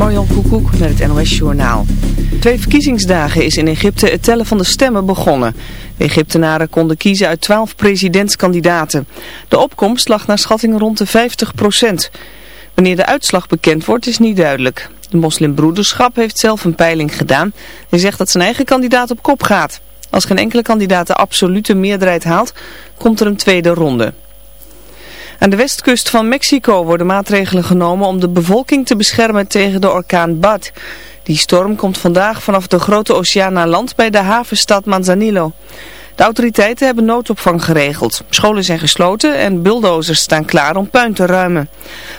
Marjan Koekoek met het NOS Journaal. Twee verkiezingsdagen is in Egypte het tellen van de stemmen begonnen. De Egyptenaren konden kiezen uit twaalf presidentskandidaten. De opkomst lag naar schatting rond de 50 procent. Wanneer de uitslag bekend wordt is niet duidelijk. De moslimbroederschap heeft zelf een peiling gedaan en zegt dat zijn eigen kandidaat op kop gaat. Als geen enkele kandidaat de absolute meerderheid haalt, komt er een tweede ronde. Aan de westkust van Mexico worden maatregelen genomen om de bevolking te beschermen tegen de orkaan Bad. Die storm komt vandaag vanaf de grote oceaan naar land bij de havenstad Manzanillo. De autoriteiten hebben noodopvang geregeld. Scholen zijn gesloten en bulldozers staan klaar om puin te ruimen.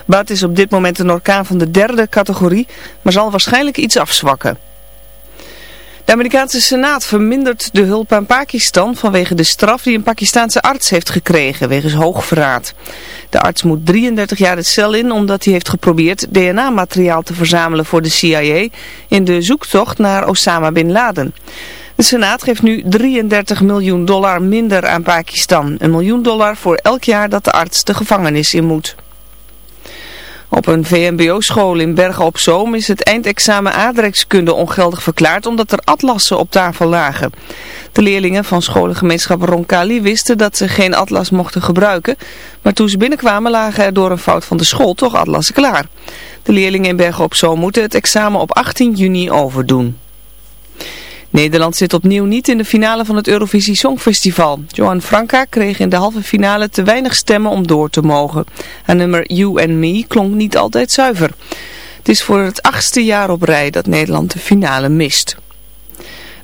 Bad is op dit moment een orkaan van de derde categorie, maar zal waarschijnlijk iets afzwakken. De Amerikaanse Senaat vermindert de hulp aan Pakistan vanwege de straf die een Pakistaanse arts heeft gekregen wegens hoogverraad. De arts moet 33 jaar de cel in omdat hij heeft geprobeerd DNA-materiaal te verzamelen voor de CIA in de zoektocht naar Osama Bin Laden. De Senaat geeft nu 33 miljoen dollar minder aan Pakistan. Een miljoen dollar voor elk jaar dat de arts de gevangenis in moet. Op een VMBO-school in Bergen op Zoom is het eindexamen aardrijkskunde ongeldig verklaard omdat er atlassen op tafel lagen. De leerlingen van scholengemeenschap Roncali wisten dat ze geen atlas mochten gebruiken, maar toen ze binnenkwamen lagen er door een fout van de school toch atlassen klaar. De leerlingen in Bergen op Zoom moeten het examen op 18 juni overdoen. Nederland zit opnieuw niet in de finale van het Eurovisie Songfestival. Johan Franka kreeg in de halve finale te weinig stemmen om door te mogen. Haar nummer You and Me klonk niet altijd zuiver. Het is voor het achtste jaar op rij dat Nederland de finale mist.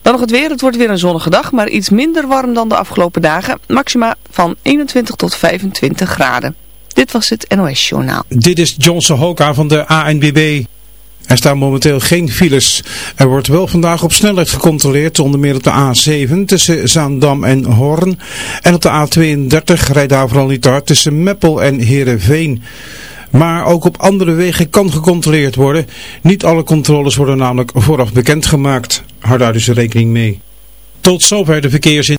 Dan nog het weer. Het wordt weer een zonnige dag, maar iets minder warm dan de afgelopen dagen. Maxima van 21 tot 25 graden. Dit was het NOS Journaal. Dit is Johnson Hoka van de ANBB. Er staan momenteel geen files. Er wordt wel vandaag op snelheid gecontroleerd, onder meer op de A7 tussen Zaandam en Hoorn. En op de A32 rijdt daar vooral niet hard tussen Meppel en Heerenveen. Maar ook op andere wegen kan gecontroleerd worden. Niet alle controles worden namelijk vooraf bekendgemaakt. Hou daar dus rekening mee. Tot zover de verkeersin.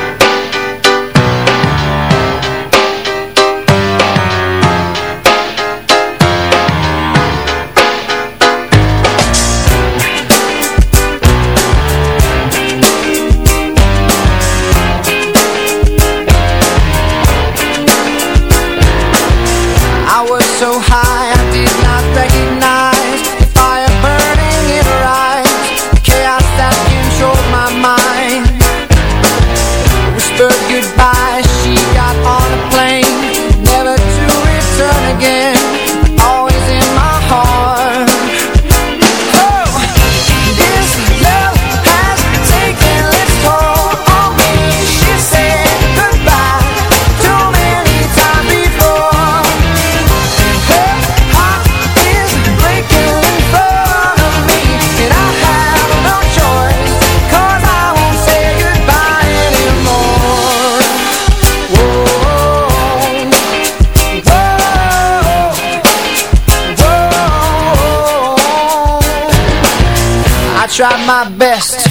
tried my best.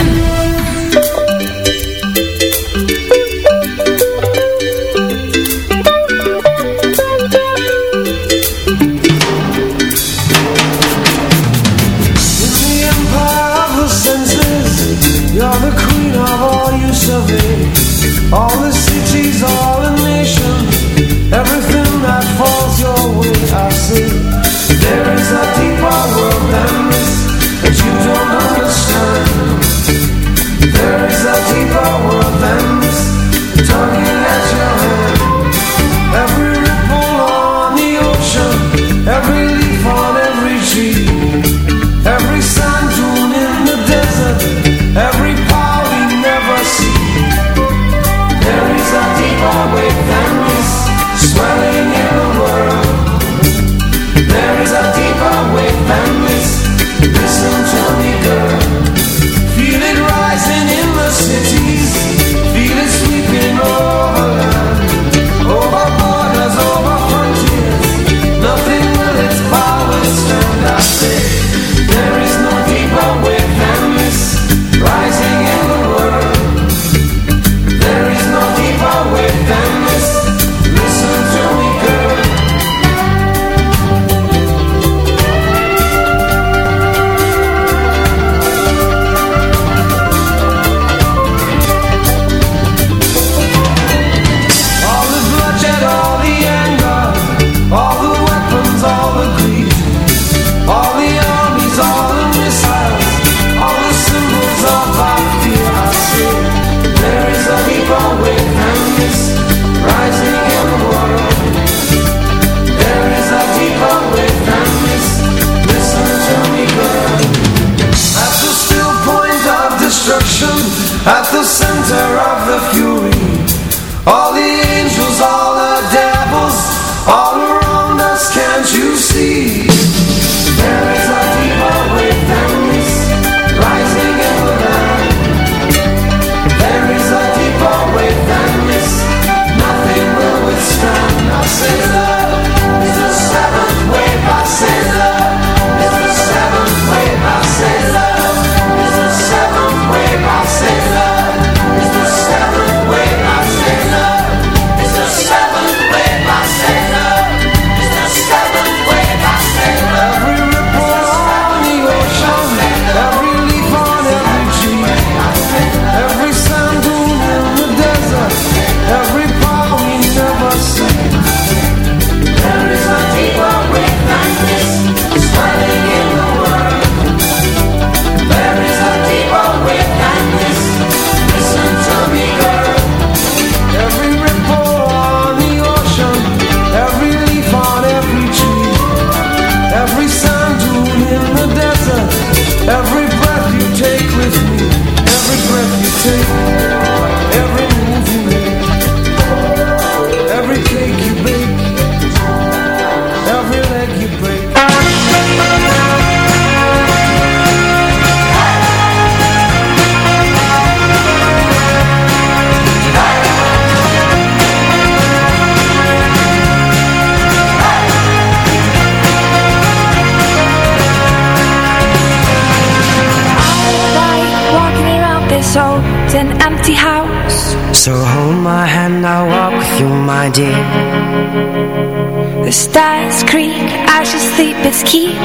music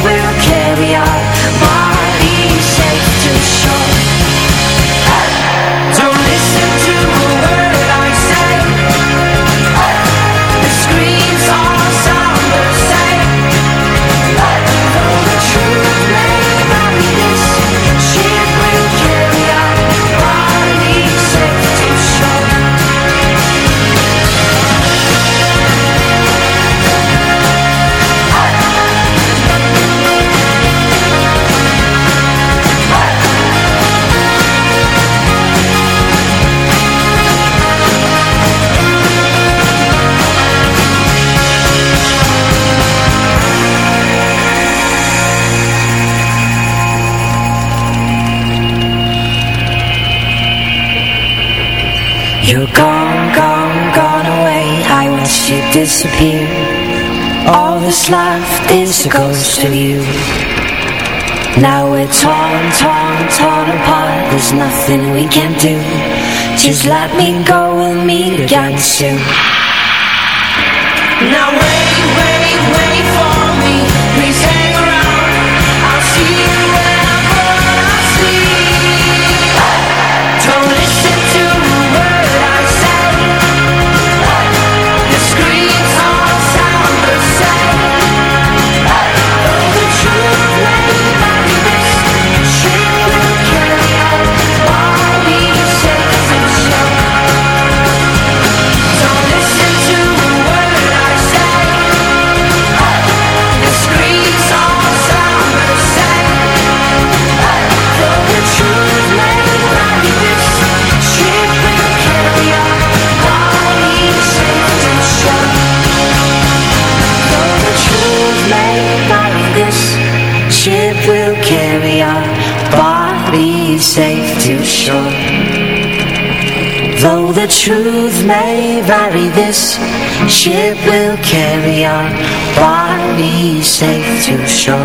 where You're gone, gone, gone away. I wish you'd disappear All that's left is a ghost of you. Now we're torn, torn, torn apart. There's nothing we can do. Just let me go, we'll meet again soon. Now the truth may vary, this ship will carry our bodies safe to shore.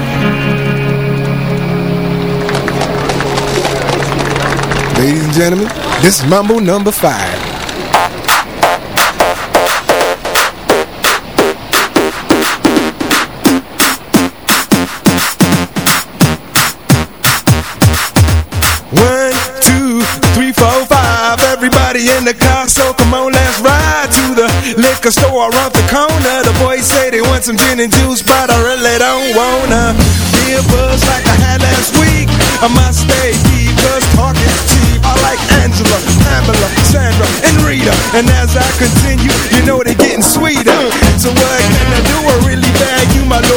Ladies and gentlemen, this is Mambo number five. Some gin and juice, but I really don't wanna be a buzz like I had last week. I must stay deep, cause talk is cheap. I like Angela, Pamela, Sandra, and Rita. And as I continue, you know they're getting sweeter. So what can I do? I really bag you, my lord.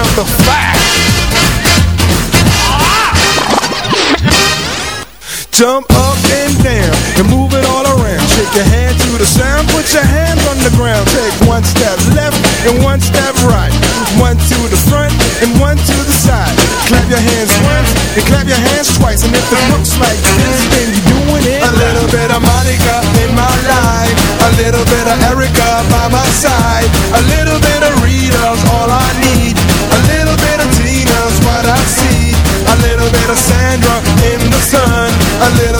Number five. Jump up and down and move it all around. Shake your hand to the sound, put your hands on the ground. Take one step left and one step right. One to the front and one to the side. Clap your hands once and clap your hands twice. And if it looks like this, then you're doing it. A little bit of Monica in my life. A little bit of Erica by my side. A little little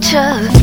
touch of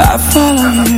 I follow you.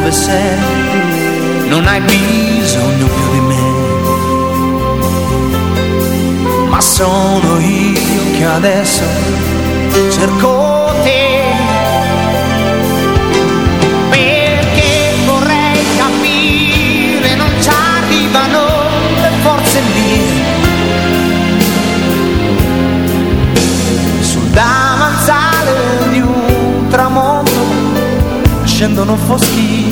dove sei, non hai bisogno più di me. Ma sono io che adesso cerco te. Perché vorrei capire, non ci arrivano le forze mie. davanzale di un tramonto scendono foschi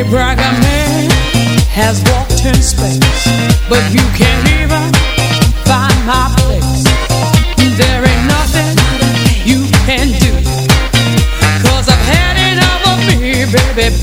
They brag a man has walked in space, but you can't even find my place. There ain't nothing you can do, i I've had enough of me, baby.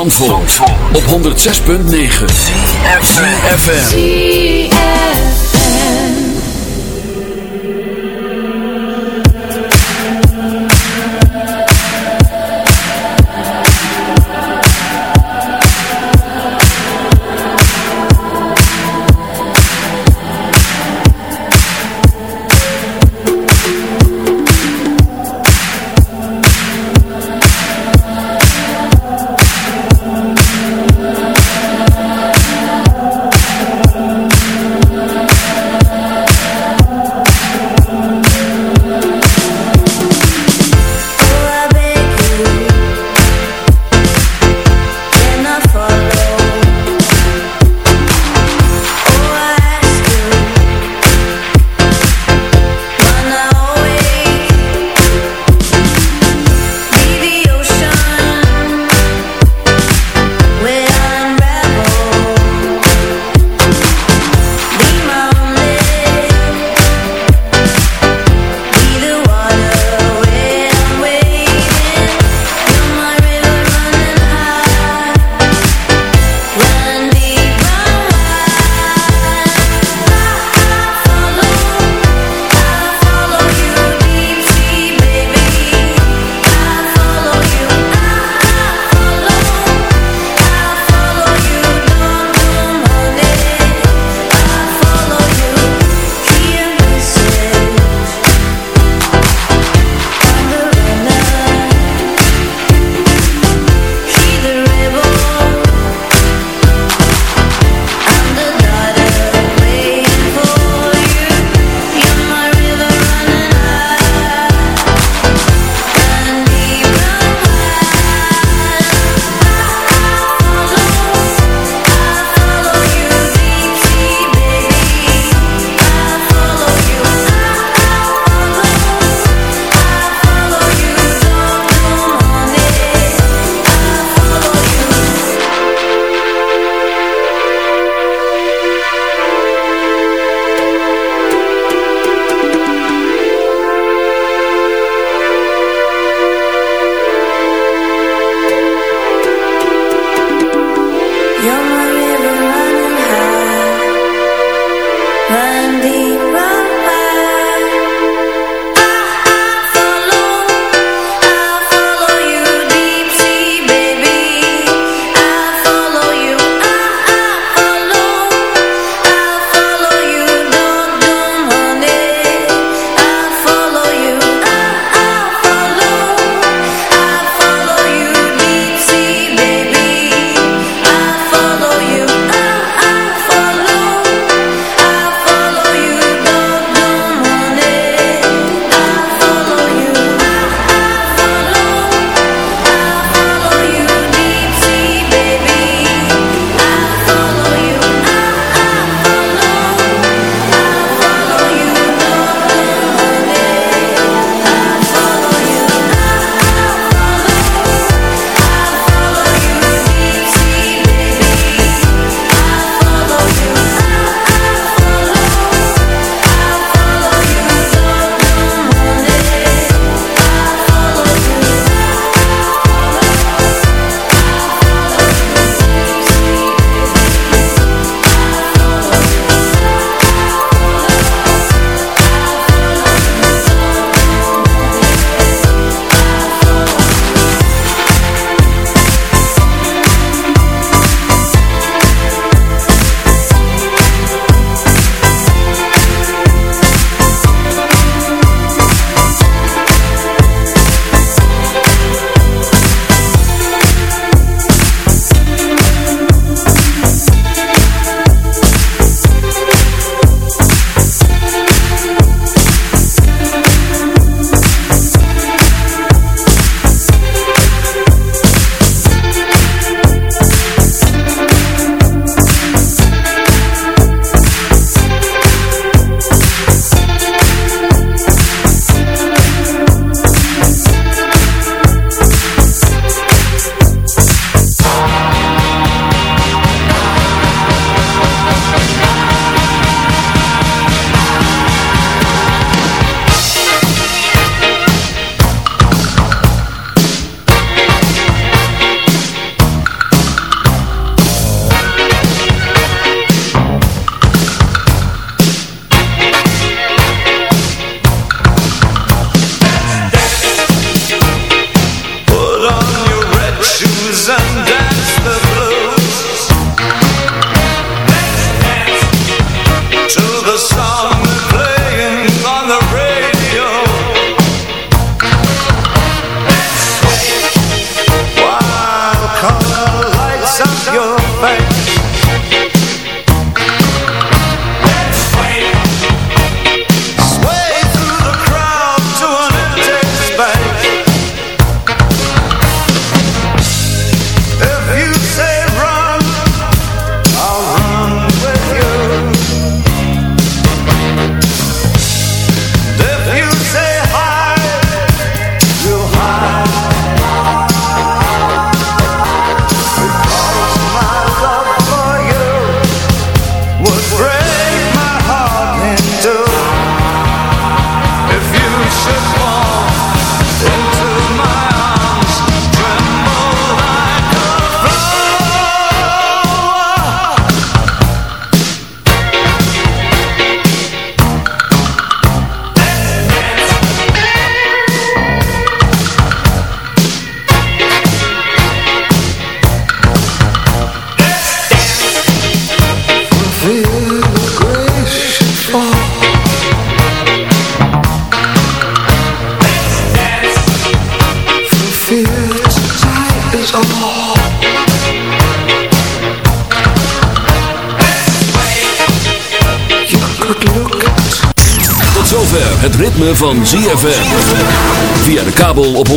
Op 106.9 FM.